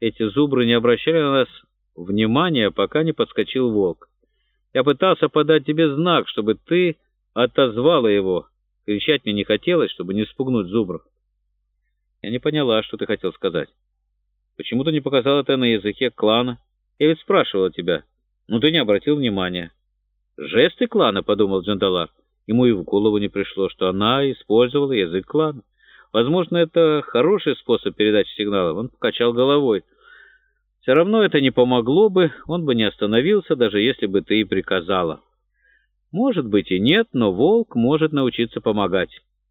Эти зубры не обращали на нас внимания, пока не подскочил волк. Я пытался подать тебе знак, чтобы ты отозвала его. Кричать мне не хотелось, чтобы не спугнуть зубров. Я не поняла, что ты хотел сказать. Почему ты не показал это на языке клана? Я ведь спрашивала тебя. Но ты не обратил внимания. Жесты клана, подумал Джандалар. Ему и в голову не пришло, что она использовала язык клана. Возможно, это хороший способ передачи сигналов. Он покачал головой. Все равно это не помогло бы, он бы не остановился, даже если бы ты и приказала. Может быть и нет, но волк может научиться помогать.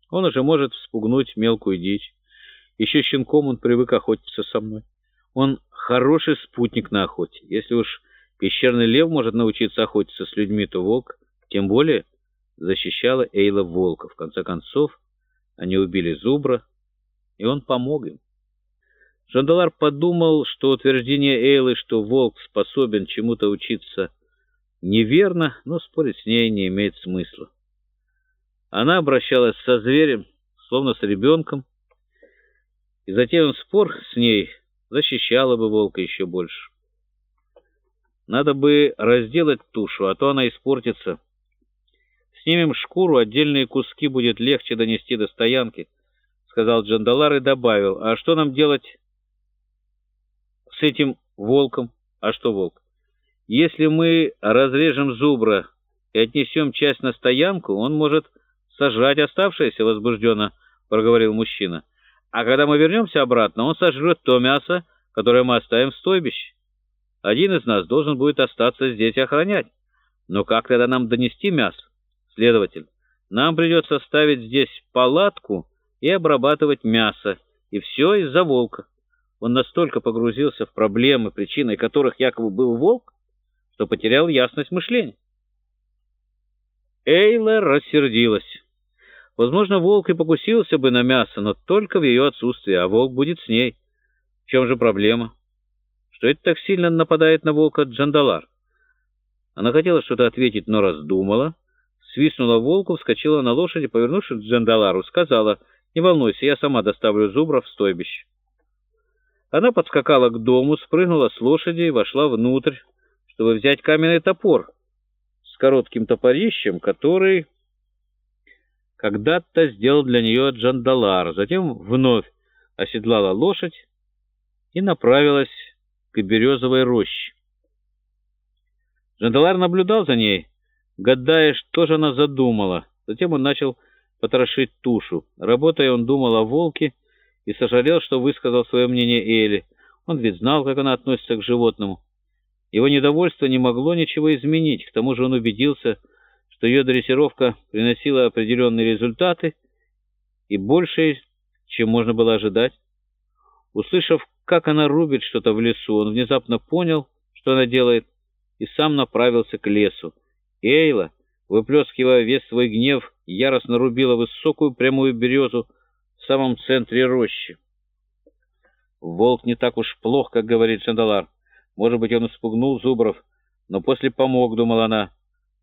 Он уже может вспугнуть мелкую дичь. Еще щенком он привык охотиться со мной. Он хороший спутник на охоте. Если уж пещерный лев может научиться охотиться с людьми, то волк, тем более, защищала Эйла волка. В конце концов, они убили зубра, и он помог им. Жандалар подумал, что утверждение Эйлы, что волк способен чему-то учиться, неверно, но спорить с ней не имеет смысла. Она обращалась со зверем, словно с ребенком, и затем спор с ней защищала бы волка еще больше. Надо бы разделать тушу, а то она испортится. Снимем шкуру, отдельные куски будет легче донести до стоянки, — сказал Джандалар и добавил. А что нам делать с этим волком? А что волк? Если мы разрежем зубра и отнесем часть на стоянку, он может сожрать оставшееся, — возбужденно проговорил мужчина. А когда мы вернемся обратно, он сожрет то мясо, которое мы оставим в стойбище. Один из нас должен будет остаться здесь охранять. Но как тогда нам донести мясо? Следователь, нам придется ставить здесь палатку и обрабатывать мясо, и все из-за волка. Он настолько погрузился в проблемы, причиной которых якобы был волк, что потерял ясность мышления. Эйла рассердилась. Возможно, волк и покусился бы на мясо, но только в ее отсутствии, а волк будет с ней. В чем же проблема? Что это так сильно нападает на волка Джандалар? Она хотела что-то ответить, но раздумала, свистнула волку, вскочила на лошади, повернувшись к Джандалару, сказала, «Не волнуйся, я сама доставлю зубра в стойбище». Она подскакала к дому, спрыгнула с лошади и вошла внутрь, чтобы взять каменный топор с коротким топорищем, который когда-то сделал для нее Джандалар. Затем вновь оседлала лошадь и направилась к березовой роще. Джандалар наблюдал за ней, гадая, что же она задумала. Затем он начал потрошить тушу. Работая, он думал о волке, и сожалел, что высказал свое мнение Эли. Он ведь знал, как она относится к животному. Его недовольство не могло ничего изменить, к тому же он убедился, что ее дрессировка приносила определенные результаты и больше, чем можно было ожидать. Услышав, как она рубит что-то в лесу, он внезапно понял, что она делает, и сам направился к лесу. Эйла, выплескивая весь свой гнев, яростно рубила высокую прямую березу, в самом центре рощи. Волк не так уж плох, как говорит Шандалар. Может быть, он испугнул зубров, но после помог, думала она.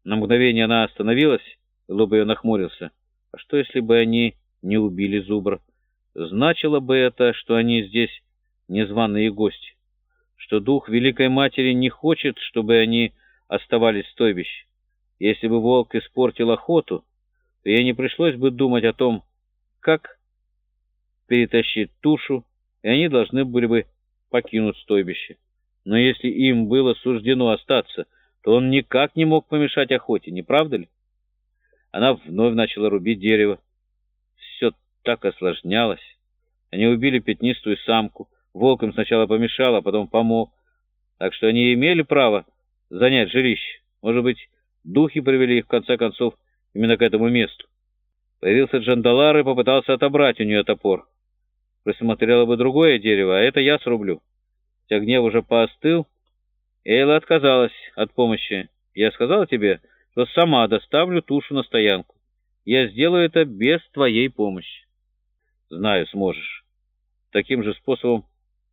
На мгновение она остановилась, и лоб ее нахмурился. А что, если бы они не убили зубра? Значило бы это, что они здесь незваные гости, что дух Великой Матери не хочет, чтобы они оставались в стойбище. Если бы волк испортил охоту, то ей не пришлось бы думать о том, как перетащить тушу, и они должны были бы покинуть стойбище. Но если им было суждено остаться, то он никак не мог помешать охоте, не правда ли? Она вновь начала рубить дерево. Все так осложнялось. Они убили пятнистую самку. Волк им сначала помешал, а потом помог. Так что они имели право занять жилище. Может быть, духи привели их, в конце концов, именно к этому месту. Появился Джандалар и попытался отобрать у нее топор присмотрела бы другое дерево, а это я срублю. Хотя гнев уже поостыл, Эйла отказалась от помощи. Я сказал тебе, что сама доставлю тушу на стоянку. Я сделаю это без твоей помощи. Знаю, сможешь. Таким же способом,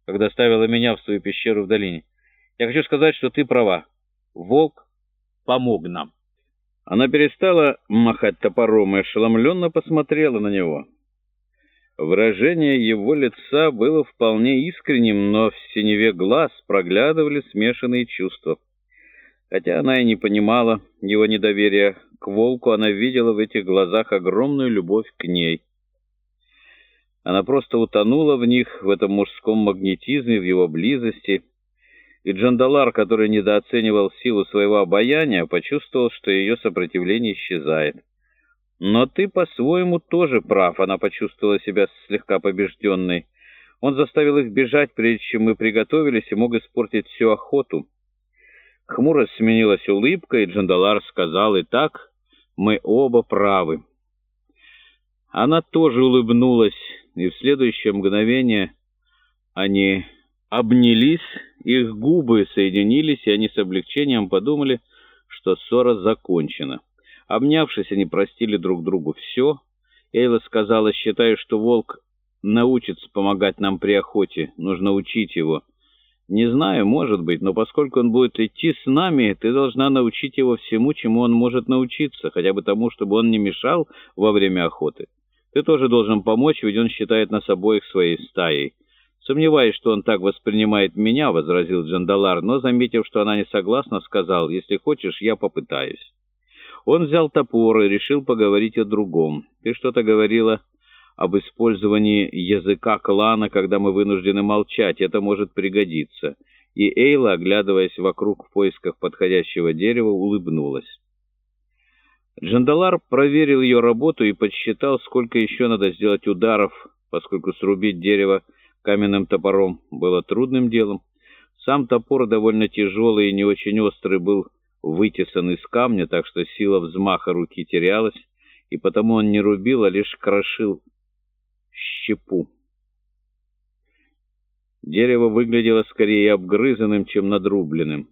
как доставила меня в свою пещеру в долине. Я хочу сказать, что ты права. Волк помог нам. Она перестала махать топором и ошеломленно посмотрела на него. Выражение его лица было вполне искренним, но в синеве глаз проглядывали смешанные чувства. Хотя она и не понимала его недоверия к волку, она видела в этих глазах огромную любовь к ней. Она просто утонула в них, в этом мужском магнетизме, в его близости. И Джандалар, который недооценивал силу своего обаяния, почувствовал, что ее сопротивление исчезает. «Но ты по-своему тоже прав», — она почувствовала себя слегка побежденной. «Он заставил их бежать, прежде чем мы приготовились, и мог испортить всю охоту». Хмуро сменилась улыбка, и Джандалар сказал, «И так мы оба правы». Она тоже улыбнулась, и в следующее мгновение они обнялись, их губы соединились, и они с облегчением подумали, что ссора закончена. Обнявшись, они простили друг другу все. Эйла сказала, считаю, что волк научится помогать нам при охоте, нужно учить его. Не знаю, может быть, но поскольку он будет идти с нами, ты должна научить его всему, чему он может научиться, хотя бы тому, чтобы он не мешал во время охоты. Ты тоже должен помочь, ведь он считает нас обоих своей стаей. Сомневаюсь, что он так воспринимает меня, — возразил Джандалар, но, заметив, что она не согласна, сказал, если хочешь, я попытаюсь. Он взял топор и решил поговорить о другом. Ты что-то говорила об использовании языка клана, когда мы вынуждены молчать. Это может пригодиться. И Эйла, оглядываясь вокруг в поисках подходящего дерева, улыбнулась. Джандалар проверил ее работу и подсчитал, сколько еще надо сделать ударов, поскольку срубить дерево каменным топором было трудным делом. Сам топор довольно тяжелый и не очень острый был вытесан из камня, так что сила взмаха руки терялась, и потому он не рубил, а лишь крошил щепу. Дерево выглядело скорее обгрызанным, чем надрубленным.